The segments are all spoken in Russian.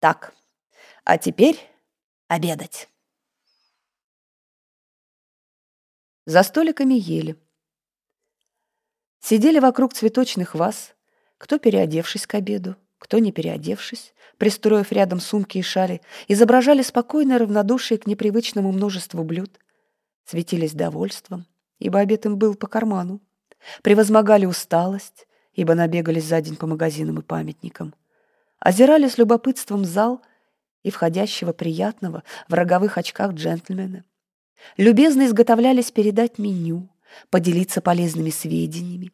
Так, а теперь обедать. За столиками ели. Сидели вокруг цветочных ваз, кто переодевшись к обеду, кто не переодевшись, пристроив рядом сумки и шали, изображали спокойное равнодушие к непривычному множеству блюд, светились довольством, ибо обед им был по карману, превозмогали усталость, ибо набегались за день по магазинам и памятникам, озирали с любопытством зал и входящего приятного в роговых очках джентльмена, любезно изготовлялись передать меню, поделиться полезными сведениями,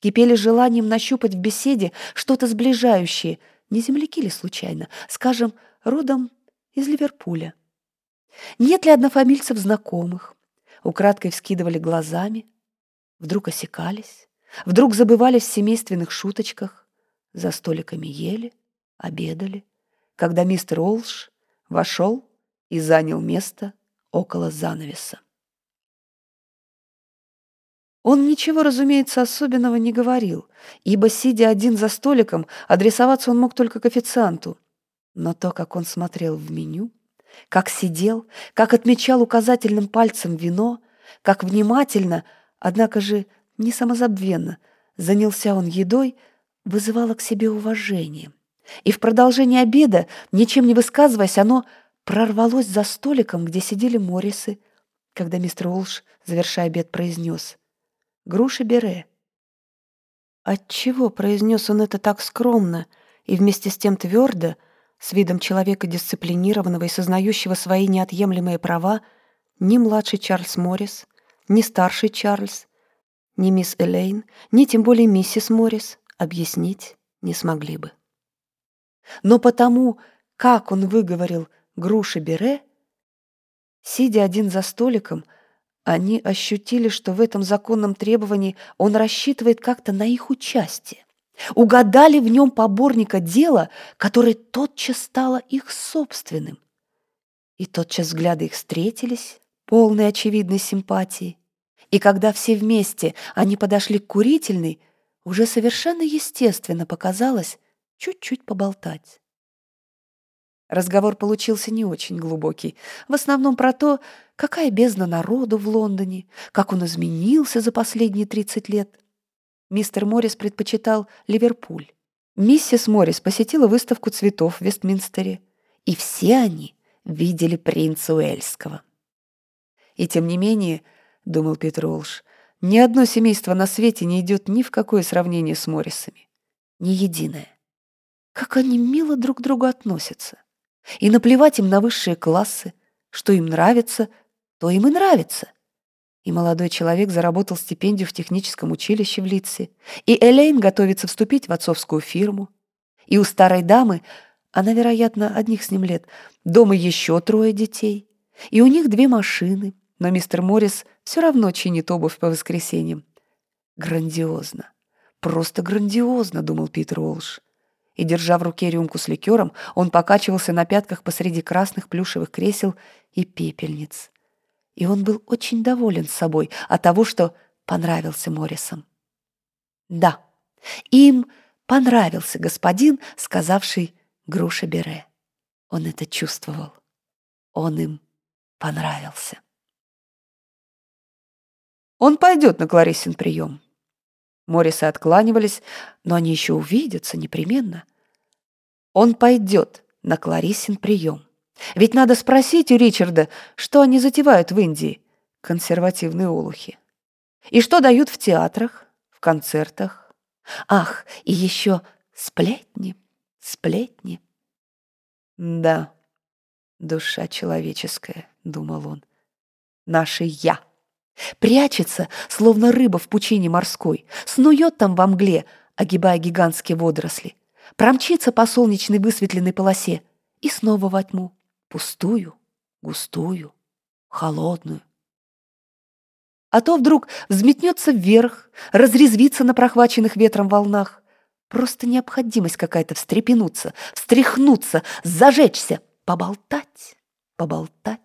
кипели желанием нащупать в беседе что-то сближающее, не земляки ли случайно, скажем, родом из Ливерпуля. Нет ли однофамильцев знакомых? Украдкой вскидывали глазами, вдруг осекались, вдруг забывались в семейственных шуточках, за столиками ели, обедали, когда мистер Олш вошел и занял место около занавеса. Он ничего, разумеется, особенного не говорил, ибо, сидя один за столиком, адресоваться он мог только к официанту. Но то, как он смотрел в меню, как сидел, как отмечал указательным пальцем вино, как внимательно, однако же не самозабвенно, занялся он едой, вызывало к себе уважение. И в продолжении обеда, ничем не высказываясь, оно прорвалось за столиком, где сидели Моррисы, когда мистер Олш, завершая обед, произнес «Груши бере». Отчего произнес он это так скромно и вместе с тем твердо, с видом человека дисциплинированного и сознающего свои неотъемлемые права, ни младший Чарльз Моррис, ни старший Чарльз, ни мисс Элейн, ни тем более миссис Моррис объяснить не смогли бы. Но потому, как он выговорил «груши бере», сидя один за столиком, они ощутили, что в этом законном требовании он рассчитывает как-то на их участие. Угадали в нем поборника дела, которое тотчас стало их собственным. И тотчас взгляды их встретились, полные очевидной симпатии. И когда все вместе они подошли к курительной, уже совершенно естественно показалось чуть-чуть поболтать. Разговор получился не очень глубокий. В основном про то, какая бездна народу в Лондоне, как он изменился за последние 30 лет. Мистер Моррис предпочитал Ливерпуль. Миссис Моррис посетила выставку цветов в Вестминстере. И все они видели принца Уэльского. И тем не менее, думал Питер Олш, ни одно семейство на свете не идет ни в какое сравнение с Моррисами. Ни единое. Как они мило друг к другу относятся. И наплевать им на высшие классы. Что им нравится, то им и нравится. И молодой человек заработал стипендию в техническом училище в Литсе. И Элейн готовится вступить в отцовскую фирму. И у старой дамы, она, вероятно, одних с ним лет, дома еще трое детей. И у них две машины, но мистер Моррис все равно чинит обувь по воскресеньям. Грандиозно. Просто грандиозно, думал Питер Уолш и, держа в руке рюмку с ликером, он покачивался на пятках посреди красных плюшевых кресел и пепельниц. И он был очень доволен собой от того, что понравился Моррисом. Да, им понравился господин, сказавший «груша бере». Он это чувствовал. Он им понравился. Он пойдет на Клариссин прием. Моррисы откланивались, но они еще увидятся непременно. Он пойдет на Клариссин прием. Ведь надо спросить у Ричарда, что они затевают в Индии, консервативные олухи. И что дают в театрах, в концертах. Ах, и еще сплетни, сплетни. Да, душа человеческая, думал он, наше «я». Прячется, словно рыба в пучине морской, снует там во мгле, огибая гигантские водоросли, промчится по солнечной высветленной полосе и снова во тьму, пустую, густую, холодную. А то вдруг взметнется вверх, разрезвится на прохваченных ветром волнах. Просто необходимость какая-то встрепенуться, встряхнуться, зажечься, поболтать, поболтать.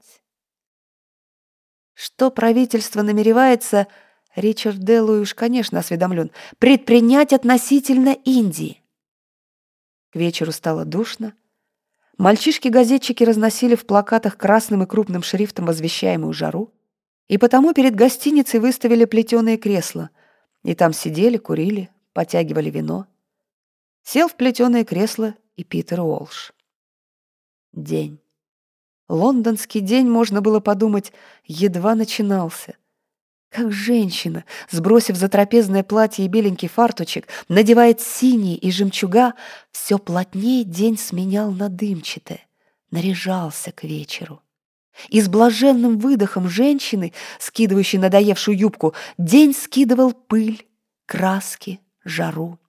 Что правительство намеревается, Ричард Деллуи уж, конечно, осведомлен, предпринять относительно Индии. К вечеру стало душно. Мальчишки-газетчики разносили в плакатах красным и крупным шрифтом возвещаемую жару, и потому перед гостиницей выставили плетеные кресла, и там сидели, курили, потягивали вино. Сел в плетеное кресло и Питер Уолш. День. Лондонский день, можно было подумать, едва начинался. Как женщина, сбросив затрапезное платье и беленький фартучек, надевает синий и жемчуга, все плотнее день сменял на дымчатое, наряжался к вечеру. И с блаженным выдохом женщины, скидывающей надоевшую юбку, день скидывал пыль, краски, жару.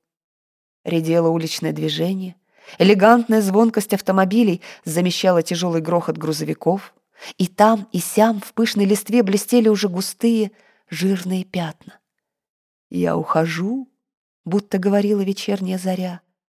Редело уличное движение, элегантная звонкость автомобилей замещала тяжелый грохот грузовиков, и там, и сям в пышной листве блестели уже густые, жирные пятна. «Я ухожу», — будто говорила вечерняя заря,